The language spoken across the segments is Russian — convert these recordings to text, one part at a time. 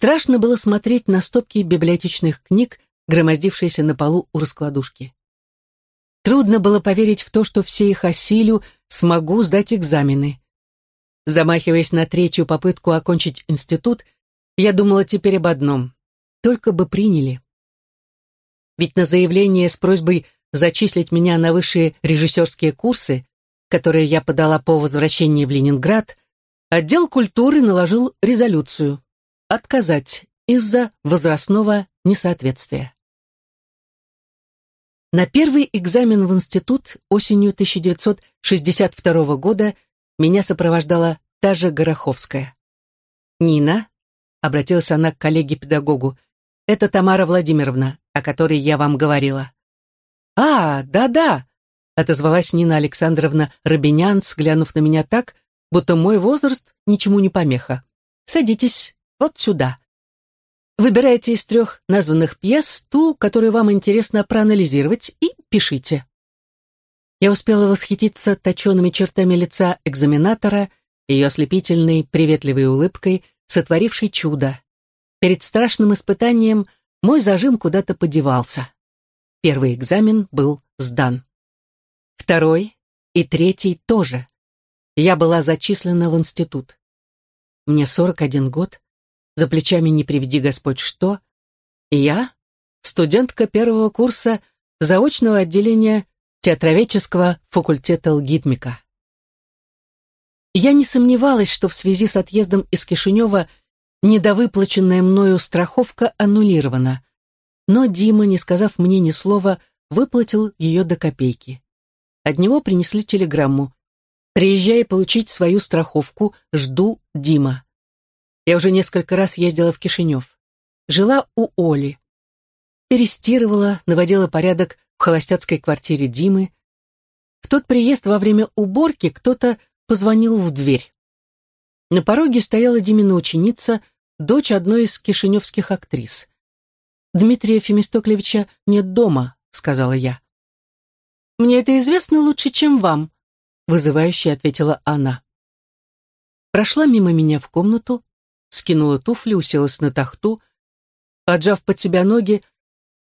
Страшно было смотреть на стопки библиотечных книг, громоздившиеся на полу у раскладушки. Трудно было поверить в то, что все их осилю, смогу сдать экзамены. Замахиваясь на третью попытку окончить институт, я думала теперь об одном — только бы приняли. Ведь на заявление с просьбой зачислить меня на высшие режиссерские курсы, которые я подала по возвращении в Ленинград, отдел культуры наложил резолюцию «Отказать из-за возрастного несоответствия». На первый экзамен в институт осенью 1962 года меня сопровождала та же Гороховская. «Нина», — обратилась она к коллеге-педагогу, — «это Тамара Владимировна, о которой я вам говорила». «А, да-да», — отозвалась Нина Александровна Робинянц, глянув на меня так, будто мой возраст ничему не помеха. «Садитесь вот сюда. Выбирайте из трех названных пьес ту, которую вам интересно проанализировать, и пишите». Я успела восхититься точеными чертами лица экзаменатора, ее ослепительной, приветливой улыбкой, сотворившей чудо. Перед страшным испытанием мой зажим куда-то подевался. Первый экзамен был сдан. Второй и третий тоже. Я была зачислена в институт. Мне 41 год, за плечами не приведи Господь что, и я, студентка первого курса заочного отделения театроведческого факультета Лгитмика. Я не сомневалась, что в связи с отъездом из Кишинева недовыплаченная мною страховка аннулирована но Дима, не сказав мне ни слова, выплатил ее до копейки. От него принесли телеграмму. «Приезжай получить свою страховку, жду Дима». Я уже несколько раз ездила в Кишинев. Жила у Оли. Перестирывала, наводила порядок в холостяцкой квартире Димы. В тот приезд во время уборки кто-то позвонил в дверь. На пороге стояла Димина ученица, дочь одной из кишиневских актрис. Дмитрия Фемистоклевича нет дома», — сказала я. «Мне это известно лучше, чем вам», — вызывающе ответила она. Прошла мимо меня в комнату, скинула туфли, уселась на тахту, поджав под себя ноги,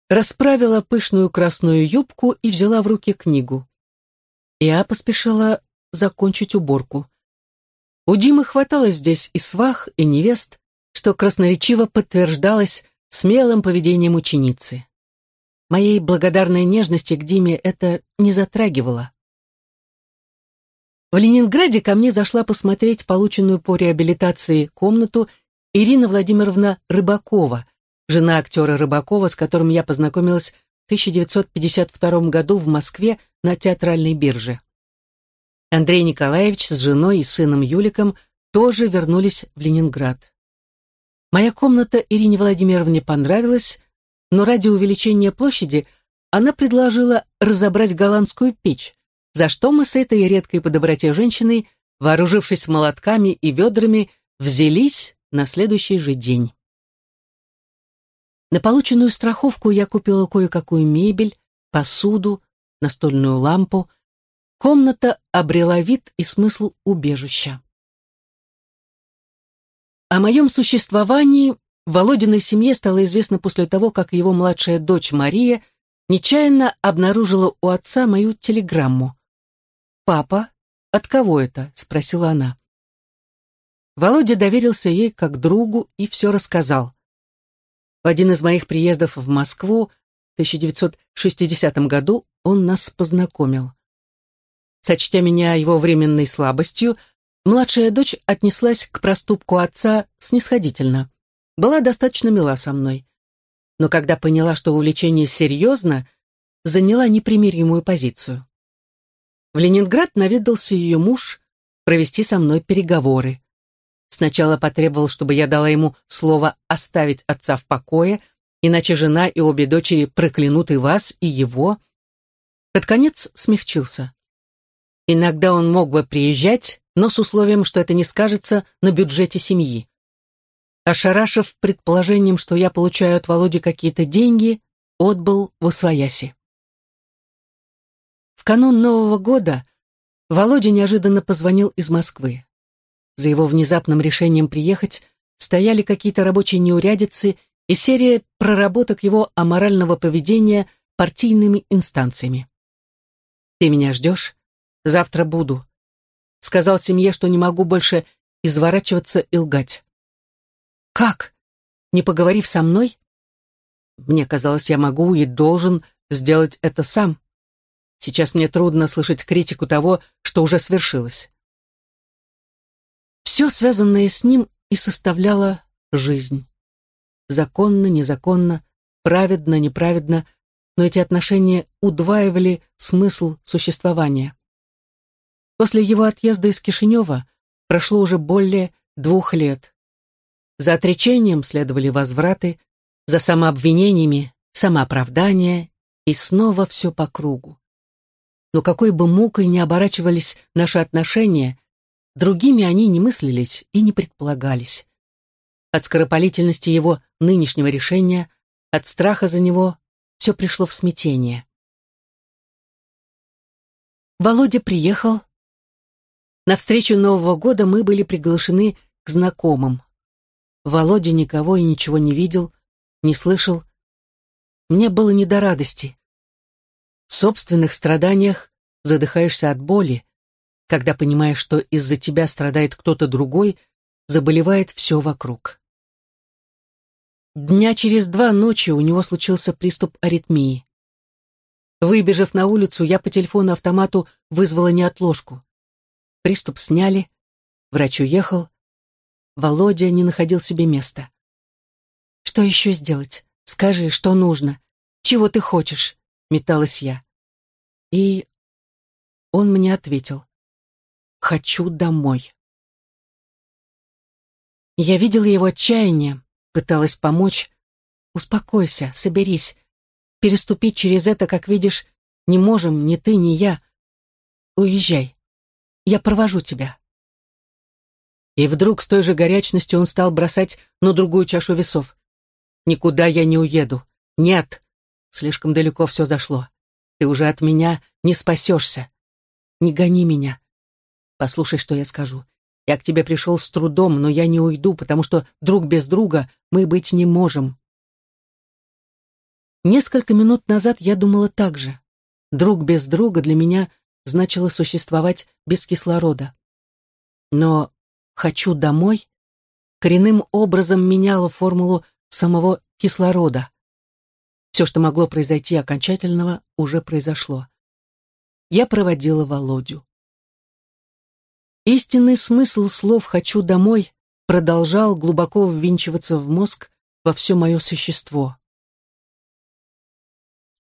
расправила пышную красную юбку и взяла в руки книгу. Я поспешила закончить уборку. У Димы хватало здесь и свах, и невест, что красноречиво подтверждалось смелым поведением ученицы. Моей благодарной нежности к Диме это не затрагивало. В Ленинграде ко мне зашла посмотреть полученную по реабилитации комнату Ирина Владимировна Рыбакова, жена актера Рыбакова, с которым я познакомилась в 1952 году в Москве на театральной бирже. Андрей Николаевич с женой и сыном Юликом тоже вернулись в Ленинград. Моя комната Ирине Владимировне понравилась, но ради увеличения площади она предложила разобрать голландскую печь, за что мы с этой редкой по доброте женщиной, вооружившись молотками и ведрами, взялись на следующий же день. На полученную страховку я купила кое-какую мебель, посуду, настольную лампу. Комната обрела вид и смысл убежища. О моем существовании Володиной семье стало известно после того, как его младшая дочь Мария нечаянно обнаружила у отца мою телеграмму. «Папа, от кого это?» — спросила она. Володя доверился ей как другу и все рассказал. В один из моих приездов в Москву в 1960 году он нас познакомил. Сочтя меня его временной слабостью, Младшая дочь отнеслась к проступку отца снисходительно. Была достаточно мила со мной. Но когда поняла, что увлечение серьезно, заняла непримиримую позицию. В Ленинград наведался ее муж провести со мной переговоры. Сначала потребовал, чтобы я дала ему слово оставить отца в покое, иначе жена и обе дочери проклянут и вас, и его. Под конец смягчился. Иногда он мог бы приезжать, но с условием, что это не скажется на бюджете семьи. Ошарашив предположением, что я получаю от Володи какие-то деньги, отбыл в Освояси. В канун Нового года Володя неожиданно позвонил из Москвы. За его внезапным решением приехать стояли какие-то рабочие неурядицы и серия проработок его аморального поведения партийными инстанциями. «Ты меня ждешь? Завтра буду», сказал семье, что не могу больше изворачиваться и лгать. «Как? Не поговорив со мной?» Мне казалось, я могу и должен сделать это сам. Сейчас мне трудно слышать критику того, что уже свершилось. Все, связанное с ним, и составляло жизнь. Законно, незаконно, праведно, неправедно, но эти отношения удваивали смысл существования. После его отъезда из Кишинева прошло уже более двух лет. За отречением следовали возвраты, за самообвинениями самооправдание и снова все по кругу. Но какой бы мукой ни оборачивались наши отношения, другими они не мыслились и не предполагались. От скоропалительности его нынешнего решения, от страха за него, все пришло в смятение. Володя приехал, на встречу Нового года мы были приглашены к знакомым. Володя никого и ничего не видел, не слышал. Мне было не до радости. Собственных страданиях задыхаешься от боли, когда понимаешь, что из-за тебя страдает кто-то другой, заболевает все вокруг. Дня через два ночи у него случился приступ аритмии. Выбежав на улицу, я по телефону-автомату вызвала неотложку. Приступ сняли, врач уехал. Володя не находил себе места. «Что еще сделать? Скажи, что нужно? Чего ты хочешь?» — металась я. И он мне ответил. «Хочу домой». Я видела его отчаяние, пыталась помочь. «Успокойся, соберись. Переступить через это, как видишь, не можем ни ты, ни я. Уезжай. Я провожу тебя». И вдруг с той же горячностью он стал бросать на другую чашу весов. «Никуда я не уеду. Нет. Слишком далеко все зашло. Ты уже от меня не спасешься. Не гони меня. Послушай, что я скажу. Я к тебе пришел с трудом, но я не уйду, потому что друг без друга мы быть не можем». Несколько минут назад я думала так же. Друг без друга для меня значило существовать без кислорода. Но «хочу домой» коренным образом меняло формулу самого кислорода. Все, что могло произойти окончательного, уже произошло. Я проводила Володю. Истинный смысл слов «хочу домой» продолжал глубоко ввинчиваться в мозг во все мое существо.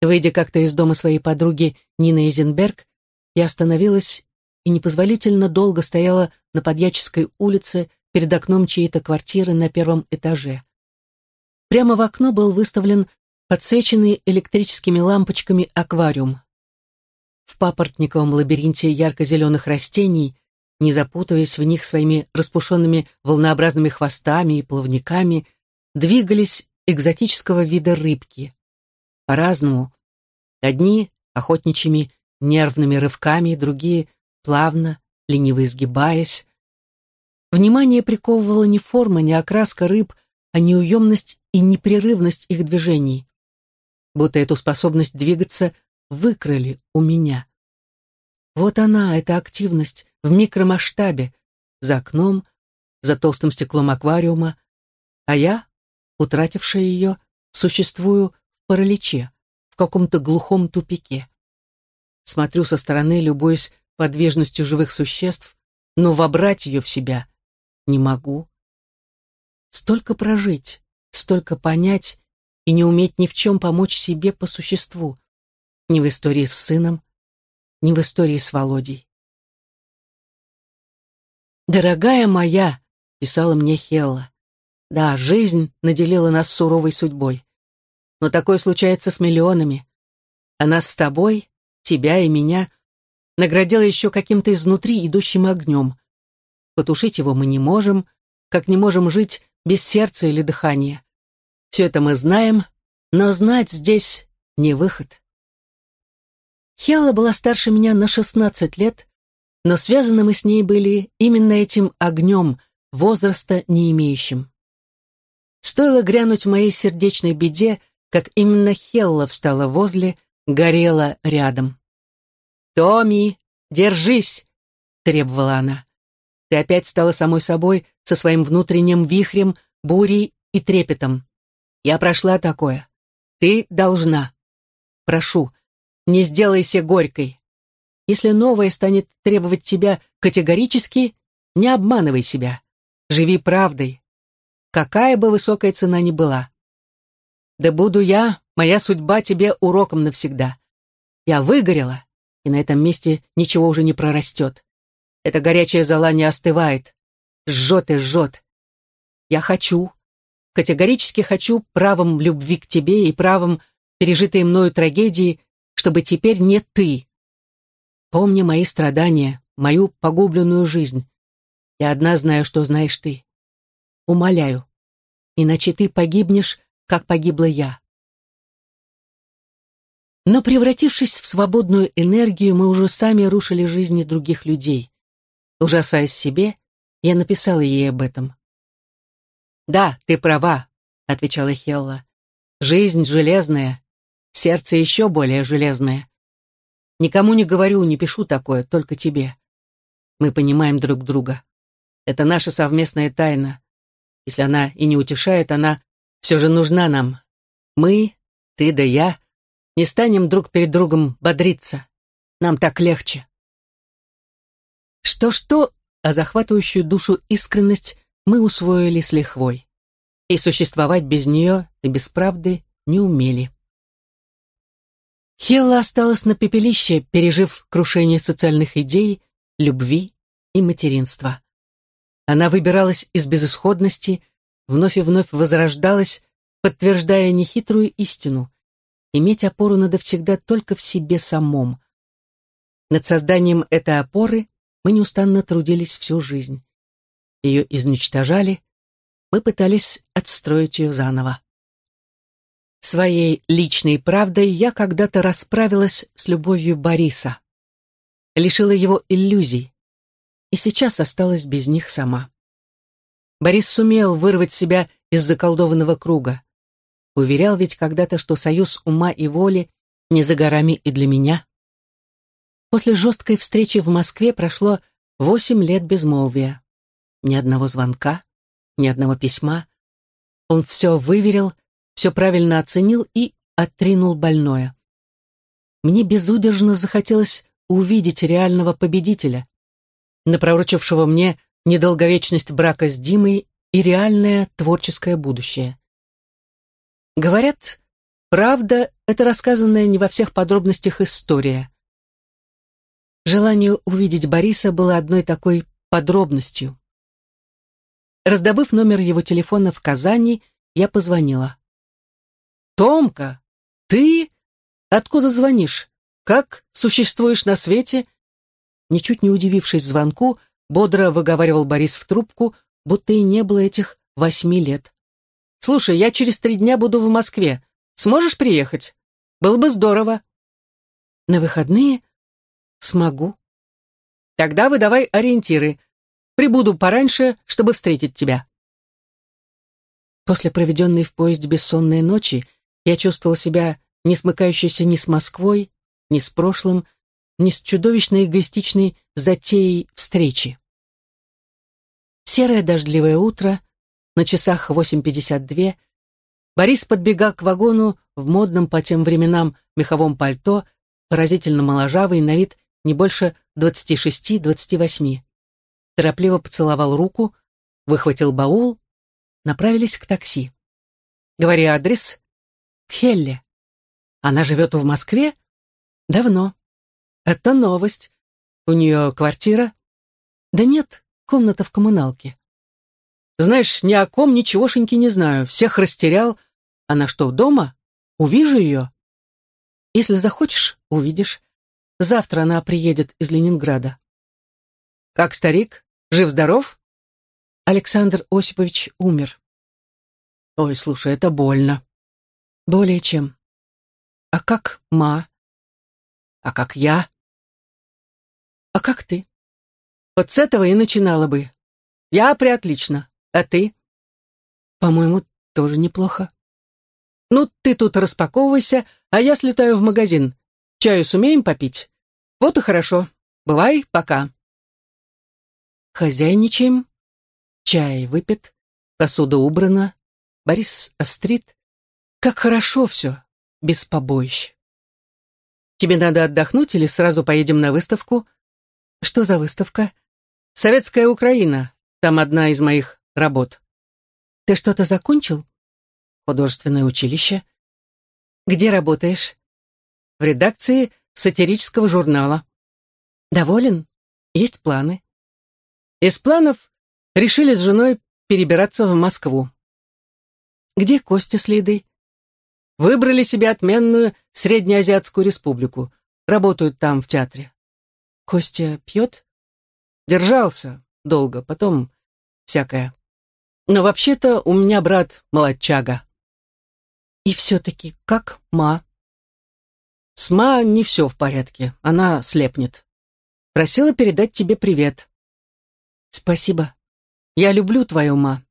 Выйдя как-то из дома своей подруги Нины Эйзенберг, я остановилась и непозволительно долго стояла на Подьяческой улице перед окном чьей-то квартиры на первом этаже. Прямо в окно был выставлен подсвеченный электрическими лампочками аквариум. В папоротниковом лабиринте ярко-зеленых растений, не запутываясь в них своими распушенными волнообразными хвостами и плавниками, двигались экзотического вида рыбки. По-разному. Одни охотничьими нервными рывками, другие плавно, лениво изгибаясь. Внимание приковывала не форма, не окраска рыб, а неуемность и непрерывность их движений. Будто эту способность двигаться выкрали у меня. Вот она, эта активность, в микромасштабе, за окном, за толстым стеклом аквариума, а я, утратившая ее, существую в параличе, в каком-то глухом тупике смотрю со стороны, любуясь подвижностью живых существ, но вобрать ее в себя не могу. Столько прожить, столько понять и не уметь ни в чем помочь себе по существу. Ни в истории с сыном, ни в истории с Володей. «Дорогая моя», — писала мне Хелла, — «да, жизнь наделила нас суровой судьбой. Но такое случается с миллионами. А нас с тобой тебя и меня, наградила еще каким-то изнутри идущим огнем. Потушить его мы не можем, как не можем жить без сердца или дыхания. Все это мы знаем, но знать здесь не выход. Хелла была старше меня на 16 лет, но связаны мы с ней были именно этим огнем, возраста не имеющим. Стоило грянуть моей сердечной беде, как именно Хелла встала возле, горела рядом. «Томми, держись!» — требовала она. «Ты опять стала самой собой, со своим внутренним вихрем, бурей и трепетом. Я прошла такое. Ты должна. Прошу, не сделайся горькой. Если новое станет требовать тебя категорически, не обманывай себя. Живи правдой. Какая бы высокая цена ни была. Да буду я, моя судьба тебе уроком навсегда. Я выгорела, и на этом месте ничего уже не прорастет. Эта горячая зола не остывает. Жжет и жжет. Я хочу, категорически хочу правом любви к тебе и правом пережитой мною трагедии, чтобы теперь не ты. Помни мои страдания, мою погубленную жизнь. Я одна знаю, что знаешь ты. Умоляю, иначе ты погибнешь, как погибла я. Но превратившись в свободную энергию, мы уже сами рушили жизни других людей. Ужасаясь себе, я написала ей об этом. «Да, ты права», — отвечала Хелла. «Жизнь железная, сердце еще более железное. Никому не говорю, не пишу такое, только тебе. Мы понимаем друг друга. Это наша совместная тайна. Если она и не утешает, она все же нужна нам. Мы, ты да я, не станем друг перед другом бодриться. Нам так легче. Что-что, а захватывающую душу искренность мы усвоили с лихвой. И существовать без нее и без правды не умели. Хелла осталась на пепелище, пережив крушение социальных идей, любви и материнства. Она выбиралась из безысходности, вновь и вновь возрождалась, подтверждая нехитрую истину иметь опору надо всегда только в себе самом. Над созданием этой опоры мы неустанно трудились всю жизнь. Ее изничтожали, мы пытались отстроить ее заново. Своей личной правдой я когда-то расправилась с любовью Бориса. Лишила его иллюзий. И сейчас осталась без них сама. Борис сумел вырвать себя из заколдованного круга. Уверял ведь когда-то, что союз ума и воли не за горами и для меня. После жесткой встречи в Москве прошло восемь лет безмолвия. Ни одного звонка, ни одного письма. Он все выверил, все правильно оценил и отринул больное. Мне безудержно захотелось увидеть реального победителя, напророчившего мне недолговечность брака с Димой и реальное творческое будущее. Говорят, правда — это рассказанная не во всех подробностях история. Желание увидеть Бориса было одной такой подробностью. Раздобыв номер его телефона в Казани, я позвонила. «Томка, ты? Откуда звонишь? Как существуешь на свете?» Ничуть не удивившись звонку, бодро выговаривал Борис в трубку, будто и не было этих восьми лет. Слушай, я через три дня буду в Москве. Сможешь приехать? Было бы здорово. На выходные? Смогу. Тогда выдавай ориентиры. Прибуду пораньше, чтобы встретить тебя. После проведенной в поезде бессонной ночи я чувствовал себя не смыкающейся ни с Москвой, ни с прошлым, ни с чудовищно эгоистичной затеей встречи. Серое дождливое утро, на часах 8.52 Борис подбегал к вагону в модном по тем временам меховом пальто, поразительно моложавый, на вид не больше 26-28. Торопливо поцеловал руку, выхватил баул, направились к такси. Говори адрес. К Хелле. Она живет в Москве? Давно. Это новость. У нее квартира? Да нет, комната в коммуналке. Знаешь, ни о ком ничегошеньки не знаю. Всех растерял. Она что, дома? Увижу ее? Если захочешь, увидишь. Завтра она приедет из Ленинграда. Как старик? Жив-здоров? Александр Осипович умер. Ой, слушай, это больно. Более чем. А как ма? А как я? А как ты? Вот с этого и начинала бы. Я приотлично. А ты? По-моему, Тоже неплохо. Ну, ты тут распаковывайся, а я слетаю в магазин. Чаю сумеем попить? Вот и хорошо. Бывай, пока. Хозяйничаем. Чай выпит, посуда убрана. Борис острит. Как хорошо все, без побоищ. Тебе надо отдохнуть или сразу поедем на выставку? Что за выставка? Советская Украина. Там одна из моих работ. Ты что-то закончил? Художественное училище. Где работаешь? В редакции сатирического журнала. Доволен? Есть планы? Из планов решили с женой перебираться в Москву. Где Костя с Лидой? Выбрали себе отменную Среднеазиатскую республику. Работают там, в театре. Костя пьет? Держался долго, потом всякое. Но вообще-то у меня брат молодчага. И все-таки как Ма? С Ма не все в порядке, она слепнет. Просила передать тебе привет. Спасибо. Я люблю твою Ма.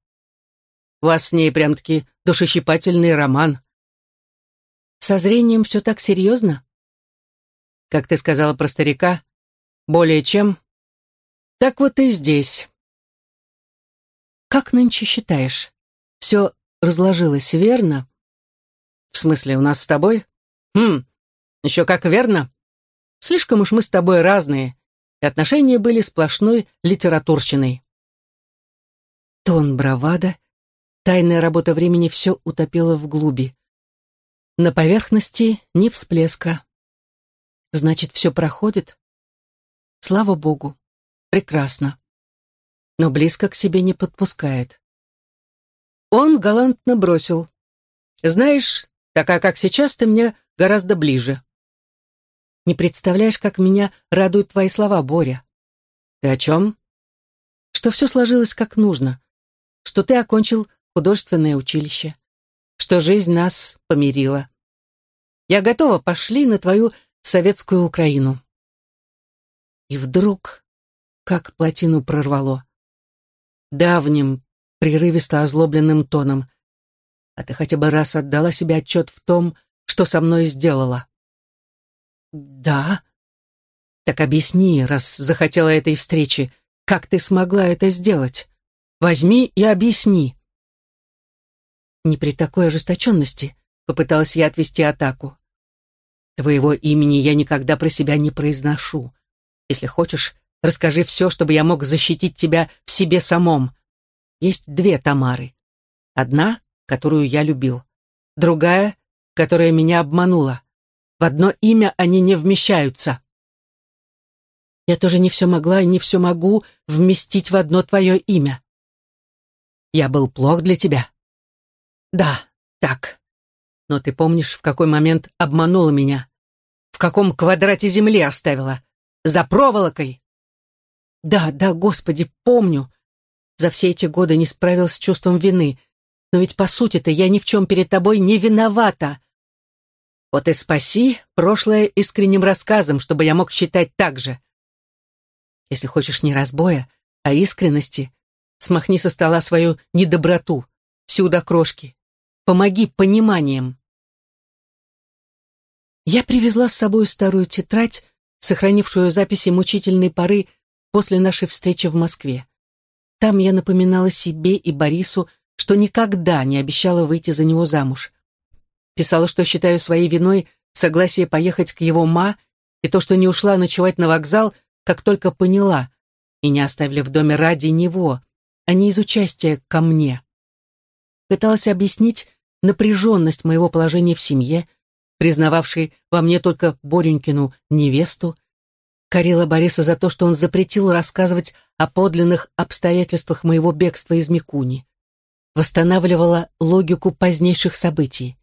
У вас с ней прям-таки душещипательный роман. Со зрением все так серьезно? Как ты сказала про старика, более чем. Так вот и здесь. Как нынче считаешь? Все разложилось верно? В смысле, у нас с тобой? Хм, еще как верно. Слишком уж мы с тобой разные, и отношения были сплошной литературщиной. Тон бравада, тайная работа времени все утопила в глуби. На поверхности ни всплеска. Значит, все проходит? Слава Богу. Прекрасно. Но близко к себе не подпускает. Он галантно бросил. Знаешь, такая, как сейчас, ты мне гораздо ближе. Не представляешь, как меня радуют твои слова, Боря. Ты о чем? Что все сложилось как нужно. Что ты окончил художественное училище что жизнь нас помирила. Я готова, пошли на твою советскую Украину. И вдруг, как плотину прорвало, давним, прерывисто озлобленным тоном, а ты хотя бы раз отдала себе отчет в том, что со мной сделала. Да. Так объясни, раз захотела этой встречи, как ты смогла это сделать? Возьми и объясни. Не при такой ожесточенности попыталась я отвести атаку. Твоего имени я никогда про себя не произношу. Если хочешь, расскажи все, чтобы я мог защитить тебя в себе самом. Есть две Тамары. Одна, которую я любил. Другая, которая меня обманула. В одно имя они не вмещаются. Я тоже не все могла и не все могу вместить в одно твое имя. Я был плох для тебя. Да, так. Но ты помнишь, в какой момент обманула меня? В каком квадрате земли оставила? За проволокой? Да, да, господи, помню. За все эти годы не справился с чувством вины. Но ведь по сути-то я ни в чем перед тобой не виновата. Вот и спаси прошлое искренним рассказом, чтобы я мог считать так же. Если хочешь не разбоя, а искренности, смахни со стола свою недоброту, всю до крошки. Помоги пониманием. Я привезла с собой старую тетрадь, сохранившую записи мучительной поры после нашей встречи в Москве. Там я напоминала себе и Борису, что никогда не обещала выйти за него замуж. Писала, что считаю своей виной согласие поехать к его ма и то, что не ушла ночевать на вокзал, как только поняла, и не оставили в доме ради него, а не из участия ко мне. Пыталась объяснить, напряженность моего положения в семье, признававшей во мне только Боренькину невесту, корила Бориса за то, что он запретил рассказывать о подлинных обстоятельствах моего бегства из Микуни, восстанавливала логику позднейших событий,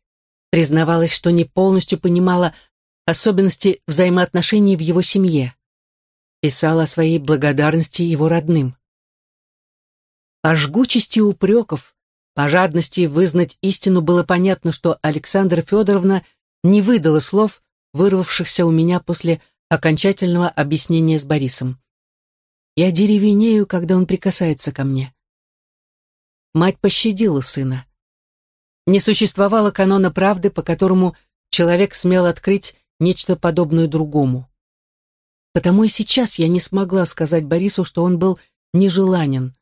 признавалась, что не полностью понимала особенности взаимоотношений в его семье, писала о своей благодарности его родным. По жгучести упреков, по жадности вызнать истину было понятно, что Александра Федоровна не выдала слов, вырвавшихся у меня после окончательного объяснения с Борисом. Я деревенею, когда он прикасается ко мне. Мать пощадила сына. Не существовало канона правды, по которому человек смел открыть нечто подобное другому. Потому и сейчас я не смогла сказать Борису, что он был нежеланен.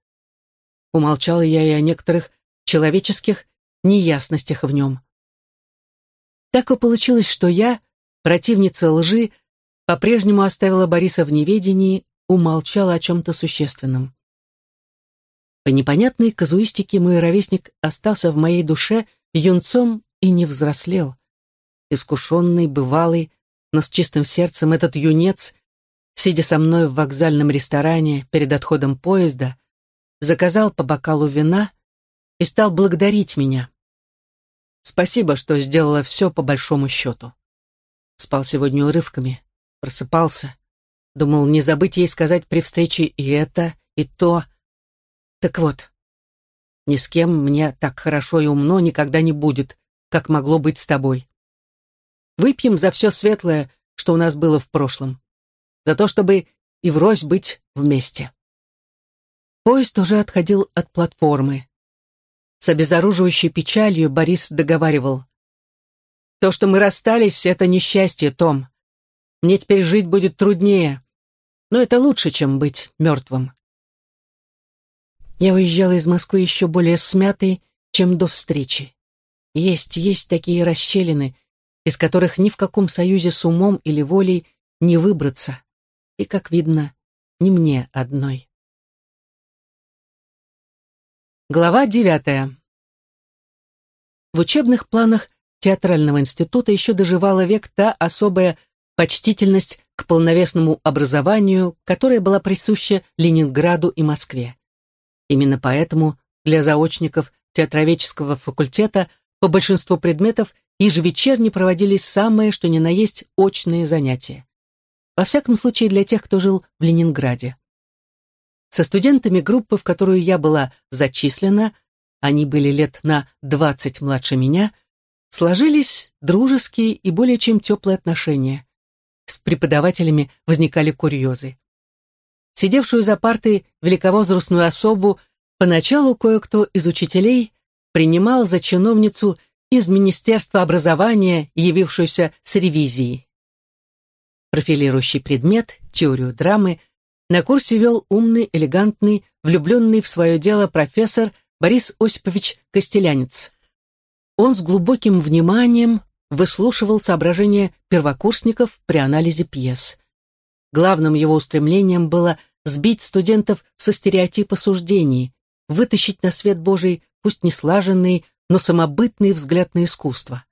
Умолчала я и о некоторых человеческих неясностях в нем. Так и получилось, что я, противница лжи, по-прежнему оставила Бориса в неведении, умолчала о чем-то существенном. По непонятной казуистике мой ровесник остался в моей душе юнцом и не взрослел. Искушенный, бывалый, но с чистым сердцем этот юнец, сидя со мной в вокзальном ресторане перед отходом поезда, заказал по бокалу вина и стал благодарить меня. Спасибо, что сделала все по большому счету. Спал сегодня урывками, просыпался. Думал, не забыть ей сказать при встрече и это, и то. Так вот, ни с кем мне так хорошо и умно никогда не будет, как могло быть с тобой. Выпьем за все светлое, что у нас было в прошлом. За то, чтобы и врозь быть вместе. Поезд уже отходил от платформы. С обезоруживающей печалью Борис договаривал. «То, что мы расстались, это несчастье, Том. Мне теперь жить будет труднее, но это лучше, чем быть мертвым». Я уезжала из Москвы еще более смятой, чем до встречи. Есть, есть такие расщелины, из которых ни в каком союзе с умом или волей не выбраться. И, как видно, не мне одной. Глава девятая. В учебных планах театрального института еще доживала век та особая почтительность к полновесному образованию, которая была присуща Ленинграду и Москве. Именно поэтому для заочников театроведческого факультета по большинству предметов ежевечерне проводились самые, что ни на есть, очные занятия. Во всяком случае, для тех, кто жил в Ленинграде. Со студентами группы, в которую я была зачислена, они были лет на двадцать младше меня, сложились дружеские и более чем теплые отношения. С преподавателями возникали курьезы. Сидевшую за партой великовозрастную особу поначалу кое-кто из учителей принимал за чиновницу из Министерства образования, явившуюся с ревизией. Профилирующий предмет, теорию драмы, на курсе вел умный, элегантный, влюбленный в свое дело профессор Борис Осипович Костелянец. Он с глубоким вниманием выслушивал соображения первокурсников при анализе пьес. Главным его устремлением было сбить студентов со стереотипа суждений, вытащить на свет Божий пусть не слаженный, но самобытный взгляд на искусство.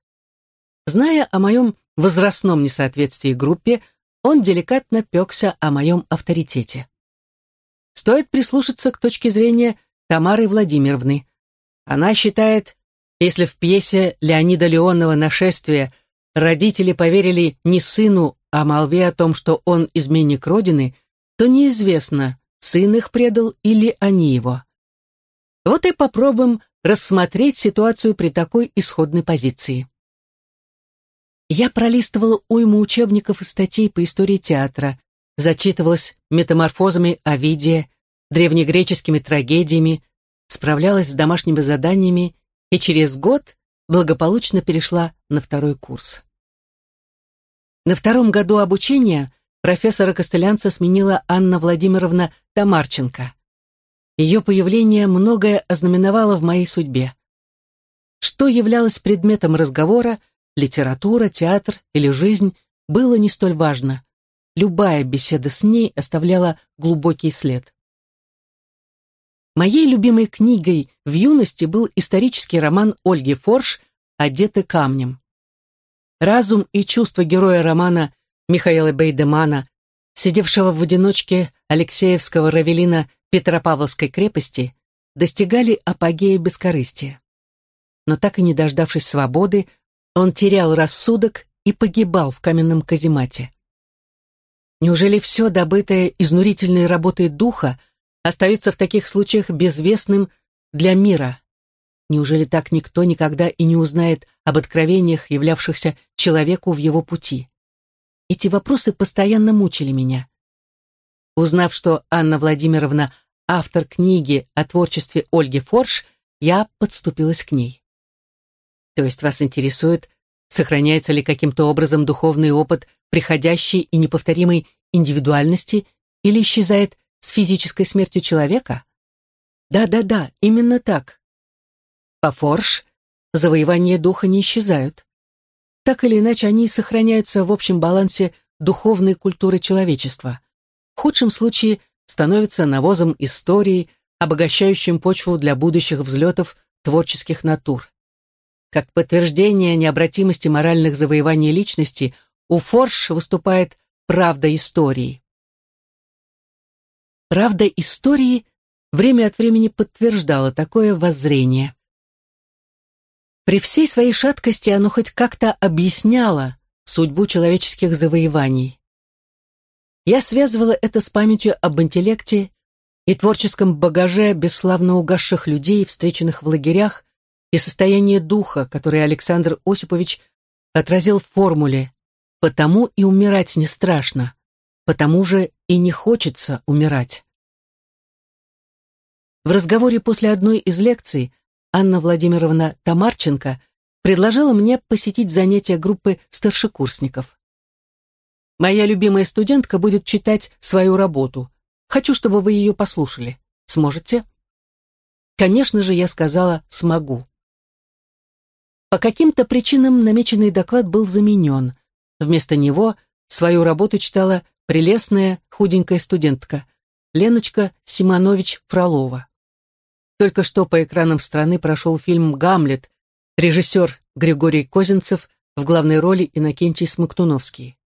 Зная о моем возрастном несоответствии группе, он деликатно пекся о моем авторитете. Стоит прислушаться к точке зрения Тамары Владимировны. Она считает, если в пьесе Леонида Леонова «Нашествие» родители поверили не сыну, а молве о том, что он изменник Родины, то неизвестно, сын их предал или они его. Вот и попробуем рассмотреть ситуацию при такой исходной позиции. Я пролистывала уйму учебников и статей по истории театра, зачитывалась метаморфозами Овидия, древнегреческими трагедиями, справлялась с домашними заданиями и через год благополучно перешла на второй курс. На втором году обучения профессора Костылянца сменила Анна Владимировна Тамарченко. Ее появление многое ознаменовало в моей судьбе. Что являлось предметом разговора, литература, театр или жизнь, было не столь важно. Любая беседа с ней оставляла глубокий след. Моей любимой книгой в юности был исторический роман Ольги Форш «Одеты камнем». Разум и чувства героя романа Михаила Бейдемана, сидевшего в одиночке Алексеевского равелина Петропавловской крепости, достигали апогея бескорыстия. Но так и не дождавшись свободы, он терял рассудок и погибал в каменном каземате. Неужели все, добытое изнурительной работой духа, остается в таких случаях безвестным для мира? Неужели так никто никогда и не узнает об откровениях, являвшихся человеку в его пути? Эти вопросы постоянно мучили меня. Узнав, что Анна Владимировна — автор книги о творчестве Ольги Форш, я подступилась к ней. То есть вас интересует, сохраняется ли каким-то образом духовный опыт приходящей и неповторимой индивидуальности или исчезает с физической смертью человека? Да-да-да, именно так. По форш завоевания духа не исчезают. Так или иначе, они сохраняются в общем балансе духовной культуры человечества. В худшем случае становятся навозом истории, обогащающим почву для будущих взлетов творческих натур. Как подтверждение необратимости моральных завоеваний личности, у Форш выступает правда истории. Правда истории время от времени подтверждала такое воззрение. При всей своей шаткости оно хоть как-то объясняло судьбу человеческих завоеваний. Я связывала это с памятью об интеллекте и творческом багаже бесславно угасших людей, встреченных в лагерях, и состояние духа, которое Александр Осипович отразил в формуле «потому и умирать не страшно, потому же и не хочется умирать». В разговоре после одной из лекций Анна Владимировна Тамарченко предложила мне посетить занятия группы старшекурсников. «Моя любимая студентка будет читать свою работу. Хочу, чтобы вы ее послушали. Сможете?» Конечно же, я сказала «смогу». По каким-то причинам намеченный доклад был заменен. Вместо него свою работу читала прелестная худенькая студентка Леночка Симонович-Фролова. Только что по экранам страны прошел фильм «Гамлет», режиссер Григорий Козинцев, в главной роли Иннокентий Смоктуновский.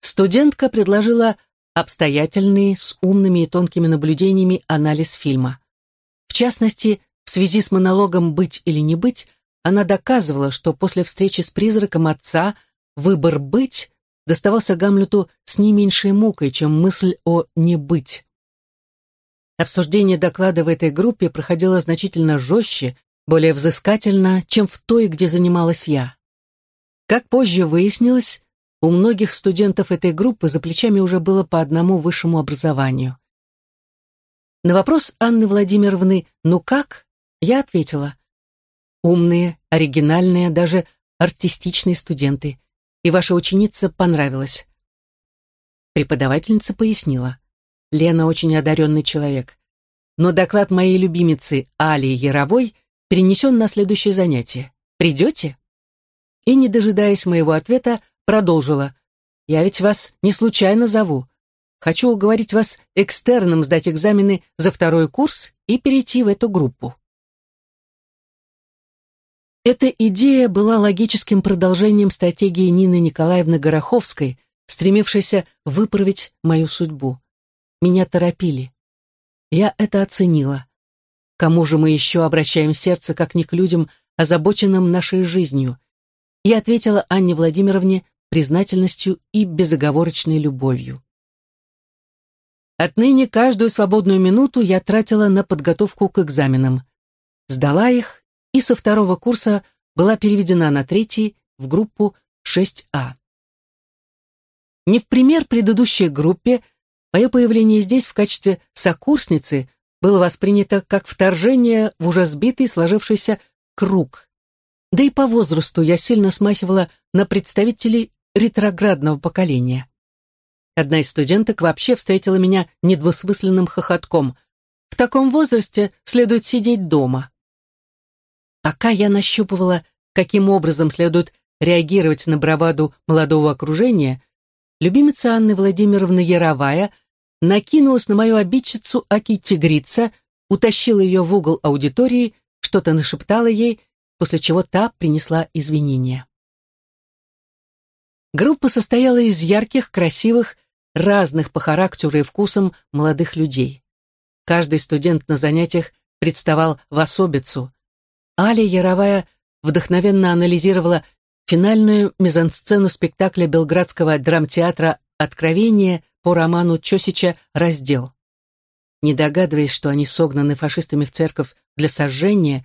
Студентка предложила обстоятельный, с умными и тонкими наблюдениями анализ фильма. В частности, в связи с монологом «Быть или не быть» она доказывала, что после встречи с призраком отца выбор «быть» доставался Гамлету с не меньшей мукой, чем мысль о «не быть». Обсуждение доклада в этой группе проходило значительно жестче, более взыскательно, чем в той, где занималась я. Как позже выяснилось, у многих студентов этой группы за плечами уже было по одному высшему образованию. На вопрос Анны Владимировны «Ну как?» я ответила «Умные, оригинальные, даже артистичные студенты, и ваша ученица понравилась». Преподавательница пояснила. Лена очень одаренный человек. Но доклад моей любимицы Али Яровой перенесен на следующее занятие. Придете? И, не дожидаясь моего ответа, продолжила. Я ведь вас не случайно зову. Хочу уговорить вас экстерном сдать экзамены за второй курс и перейти в эту группу. Эта идея была логическим продолжением стратегии Нины Николаевны Гороховской, стремившейся выправить мою судьбу. Меня торопили. Я это оценила. Кому же мы еще обращаем сердце, как не к людям, озабоченным нашей жизнью? И ответила Анне Владимировне признательностью и безоговорочной любовью. Отныне каждую свободную минуту я тратила на подготовку к экзаменам. Сдала их и со второго курса была переведена на третий в группу 6А. Не в пример предыдущей группе Мое появление здесь в качестве сокурсницы было воспринято как вторжение в уже сбитый сложившийся круг. Да и по возрасту я сильно смахивала на представителей ретроградного поколения. Одна из студенток вообще встретила меня недвусмысленным хохотком. В таком возрасте следует сидеть дома. Пока я нащупывала, каким образом следует реагировать на браваду молодого окружения, любимица Анны Владимировны Яровая накинулась на мою обидчицу Аки-тигрица, утащила ее в угол аудитории, что-то нашептала ей, после чего та принесла извинения. Группа состояла из ярких, красивых, разных по характеру и вкусам молодых людей. Каждый студент на занятиях представал в особицу. Аля Яровая вдохновенно анализировала финальную мизансцену спектакля Белградского драмтеатра «Откровение» по роману Чосича «Раздел». Не догадываясь, что они согнаны фашистами в церковь для сожжения,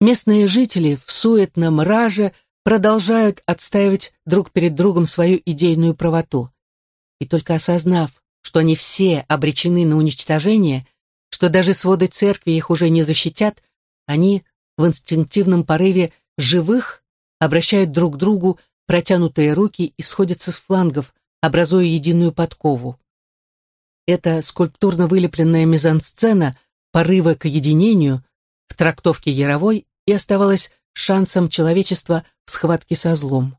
местные жители в суетном раже продолжают отстаивать друг перед другом свою идейную правоту. И только осознав, что они все обречены на уничтожение, что даже своды церкви их уже не защитят, они в инстинктивном порыве живых обращают друг к другу протянутые руки и сходятся с флангов, образуя единую подкову. Эта скульптурно вылепленная мизансцена порыва к единению в трактовке Яровой и оставалась шансом человечества в схватке со злом.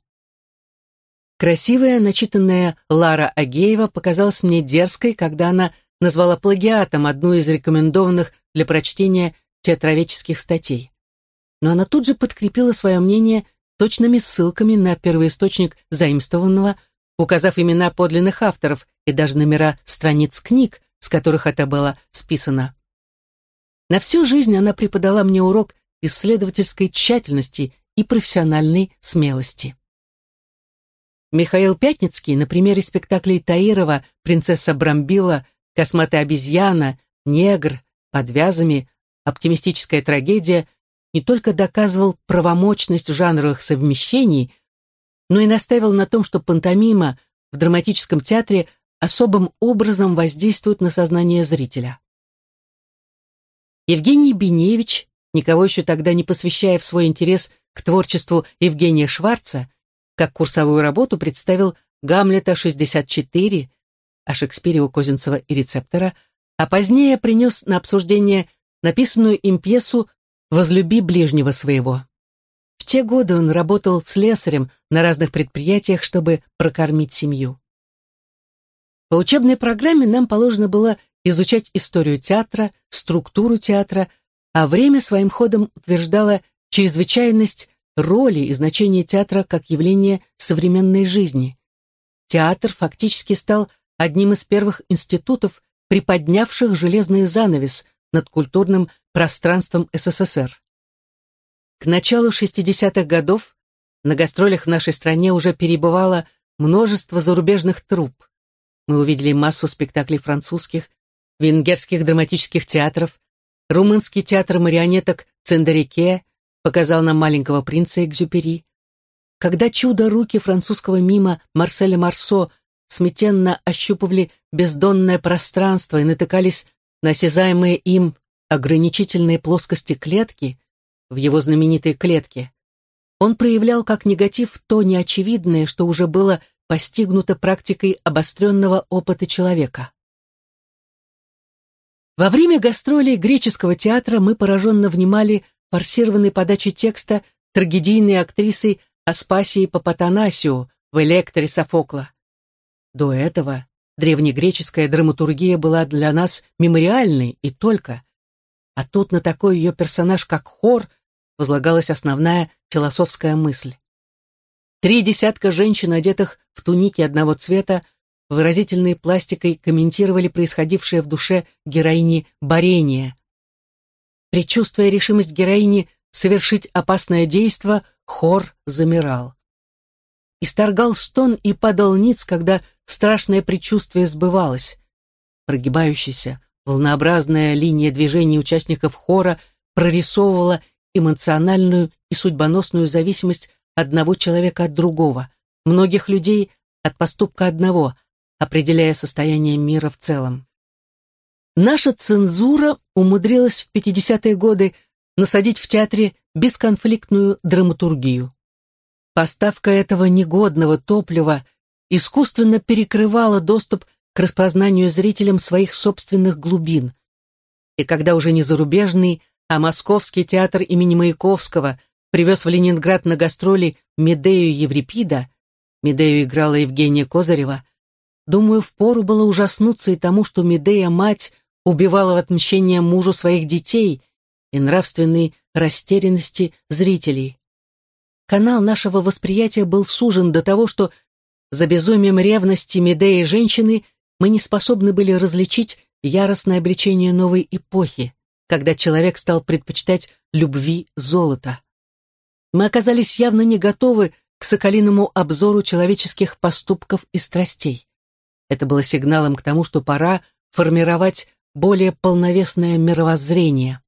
Красивая, начитанная Лара Агеева показалась мне дерзкой, когда она назвала плагиатом одну из рекомендованных для прочтения театроведческих статей. Но она тут же подкрепила свое мнение точными ссылками на первоисточник заимствованного, указав имена подлинных авторов и даже номера страниц книг, с которых это было списано. На всю жизнь она преподала мне урок исследовательской тщательности и профессиональной смелости. Михаил Пятницкий на примере спектаклей Таирова «Принцесса Брамбила», «Косматая обезьяна», «Негр», «Под вязами», «Оптимистическая трагедия» не только доказывал правомочность жанровых совмещений, но и наставил на том, что пантомима в драматическом театре особым образом воздействует на сознание зрителя. Евгений Беневич, никого еще тогда не посвящая в свой интерес к творчеству Евгения Шварца, как курсовую работу представил Гамлета 64, о Шекспире у Козинцева и рецептора, а позднее принес на обсуждение написанную им пьесу «Возлюби ближнего своего». Те годы он работал слесарем на разных предприятиях, чтобы прокормить семью. По учебной программе нам положено было изучать историю театра, структуру театра, а время своим ходом утверждало чрезвычайность роли и значения театра как явления современной жизни. Театр фактически стал одним из первых институтов, приподнявших железный занавес над культурным пространством СССР. К началу 60-х годов на гастролях в нашей стране уже перебывало множество зарубежных труп. Мы увидели массу спектаклей французских, венгерских драматических театров, румынский театр марионеток Цендерике показал нам маленького принца Экзюпери. Когда чудо-руки французского мима Марселя Марсо смятенно ощупывали бездонное пространство и натыкались на осязаемые им ограничительные плоскости клетки в его знаменитой клетке, он проявлял как негатив то неочевидное, что уже было постигнуто практикой обостренного опыта человека. Во время гастролей греческого театра мы пораженно внимали форсированной подаче текста трагедийной актрисы Аспасии Папатанасио в «Электре Софокла». До этого древнегреческая драматургия была для нас мемориальной и только. А тут на такой ее персонаж, как Хор, возлагалась основная философская мысль. Три десятка женщин, одетых в туники одного цвета, выразительной пластикой комментировали происходившее в душе героини Борения. Причувствуя решимость героини совершить опасное действо, хор замирал. Исторгал стон и падал ниц, когда страшное предчувствие сбывалось. Прогибающаяся, волнообразная линия движения участников хора прорисовывала эмоциональную и судьбоносную зависимость одного человека от другого, многих людей от поступка одного, определяя состояние мира в целом. Наша цензура умудрилась в 50-е годы насадить в театре бесконфликтную драматургию. Поставка этого негодного топлива искусственно перекрывала доступ к распознанию зрителям своих собственных глубин. И когда уже не зарубежный, а Московский театр имени Маяковского привез в Ленинград на гастроли Медею Еврипида, Медею играла Евгения Козырева, думаю, впору было ужаснуться и тому, что Медея, мать, убивала в отмщение мужу своих детей и нравственной растерянности зрителей. Канал нашего восприятия был сужен до того, что за безумием ревности Медеи женщины мы не способны были различить яростное обличение новой эпохи, когда человек стал предпочитать любви золота. Мы оказались явно не готовы к соколиному обзору человеческих поступков и страстей. Это было сигналом к тому, что пора формировать более полновесное мировоззрение.